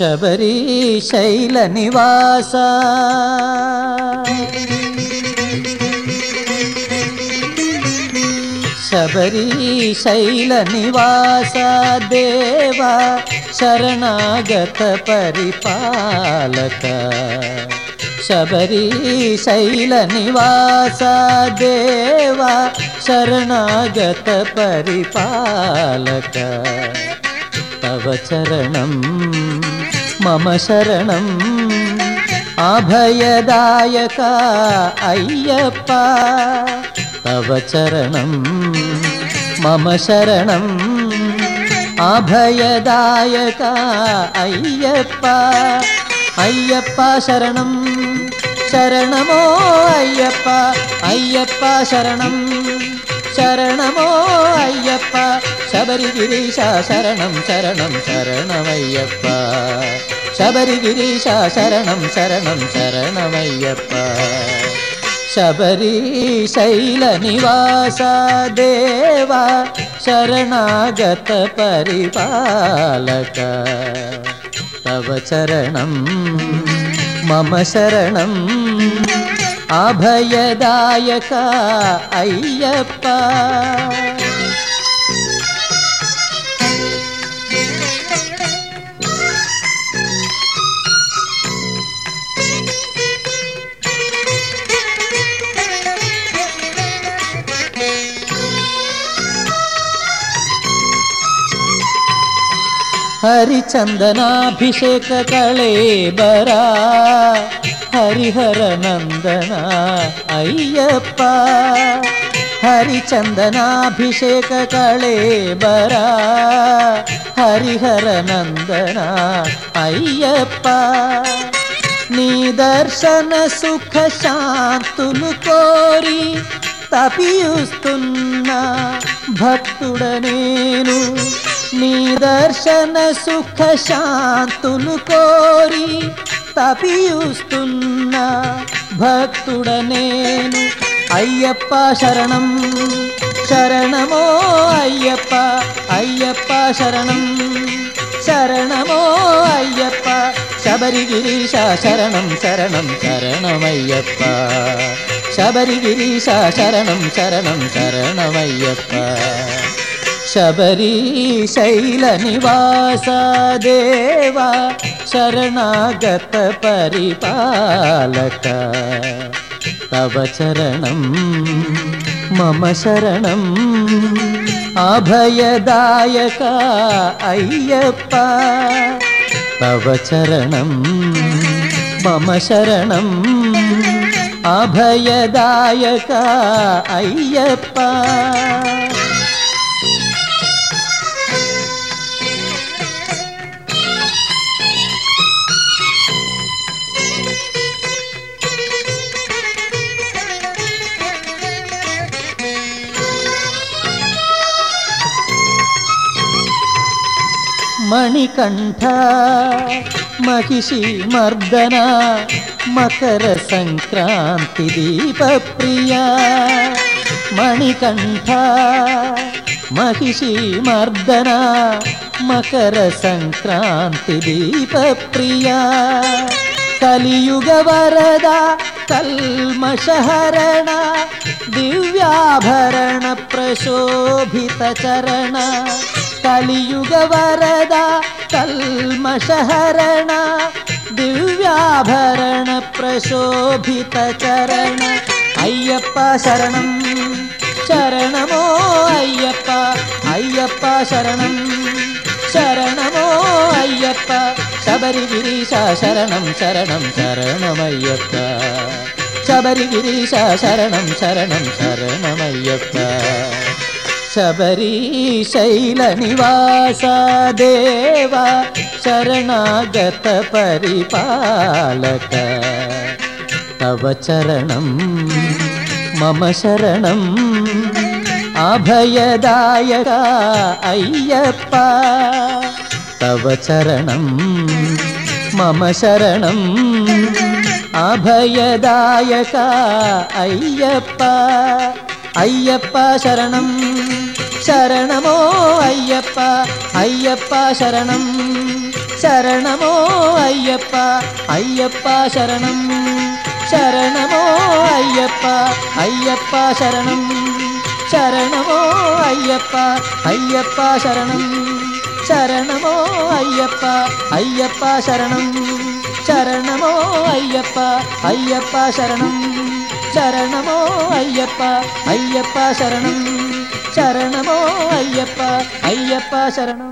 శబరి శైల నివాస. శబరి శైల నివాస దేవా శరణాగత పరిపాలక. శబరి శైల నివాస దేవా శరణాగత పరిపాలక. തവ ചരണം മമ ശരണം. അഭയദായക അയ്യപ്പ തവ ചരണം മമ ശരണം. അഭയദായക അയ്യപ്പ അയ്യപ്പ ശരണം. ശരണമോ അയ്യപ്പ അയ്യപ്പ ശരണം. சரணமோ ஐயப்பா. சபரிகிரீஷா சரணம் சரணம் சரணமையப்பா. சபரிகிரீஷா சரணம் சரணம் சரணமையப்பா. சபரி சைல நிவாசா தேவா. சரணாகத பரிபாலக. தவ சரணம் மம சரணம் अभयदायका अय्यप्पा। ಹರಿಚಂದನಾಭಿಷೇಕ ಕಳೇಬರ ಹರಿಹರ ನಂದನ ಅಯ್ಯಪ್ಪ ಹರಿಚಂದನಾಭಿಷೇಕ ಕಳೇಬರ ಹರಿಹರ ನಂದನ ಅಯ್ಯಪ್ಪ నీ దర్శన సుఖ శాంతులు కోరి తపియుస్తున్న భక్తుడ నేను నీ దర్శన సుఖ శాంతులు కోరి తపియుస్తున్న భక్తుడ నేను అయ్యప్ప శరణం. శరణమో అయ్యప్ప. అయ్యప్ప శరణం. శరణమో అయ్యప్ప. శబరిగిరీశ శరణం. శరణం శరణమయ్యప్ప. శబరిగిరీశ శరణం. శరణం శరణమయ్యప్ప. शबरीशैलनिवासदेवा शरणागतपरिपालक तव चरणं मम शरणम् अभयदायका अय्यप्प। तव चरणं मम शरणम् अभयदायका अय्यप्पा। मणिकंठ महिषी मर्दना प्रिया मणिकंठ महिषी मर्दना मकरसङ्क्रान्तिदीपप्रिया कलियुगवरदा प्रशोभित चरणा। కలియుగ వరద కల్మషహరణ దివ్యాభరణ ప్రశోభిత చరణ. అయ్యప్ప శరణం శరణమో అయ్యప్ప అయ్యప్ప శరణం శరణమో అయ్యప్ప. శబరి గిరీశ శరణం శరణం శరణమయ్యప్ప. శబరి గిరీశ శరణం శరణం శరణమయ్యప్ప. శబరీశైల నివాస దేవా శరణాగత పరిపాలక. తవ చరణం మమ శరణం అభయదాయక అయ్యప్ప. తవ చరణం మమ శరణం అభయదాయక అయ్యప్ప. అయ్యప్ప శరణం. சரணமோ ஐயப்பா ஐயப்பா சரணம். சரணமோ ஐயப்பா ஐயப்பா சரணம். சரணமோ ஐயப்பா ஐயப்பா சரணம். சரணமோ ஐயப்பா ஐயப்பா சரணம். சரணமோ ஐயப்பா ஐயப்பா சரணம். சரணமோ ஐயப்பா ஐயப்பா சரணம். சரணமோ ஐயப்பா ஐயப்பா சரணம். சரணமோ ஐயப்பா ஐயப்பா சரணம்.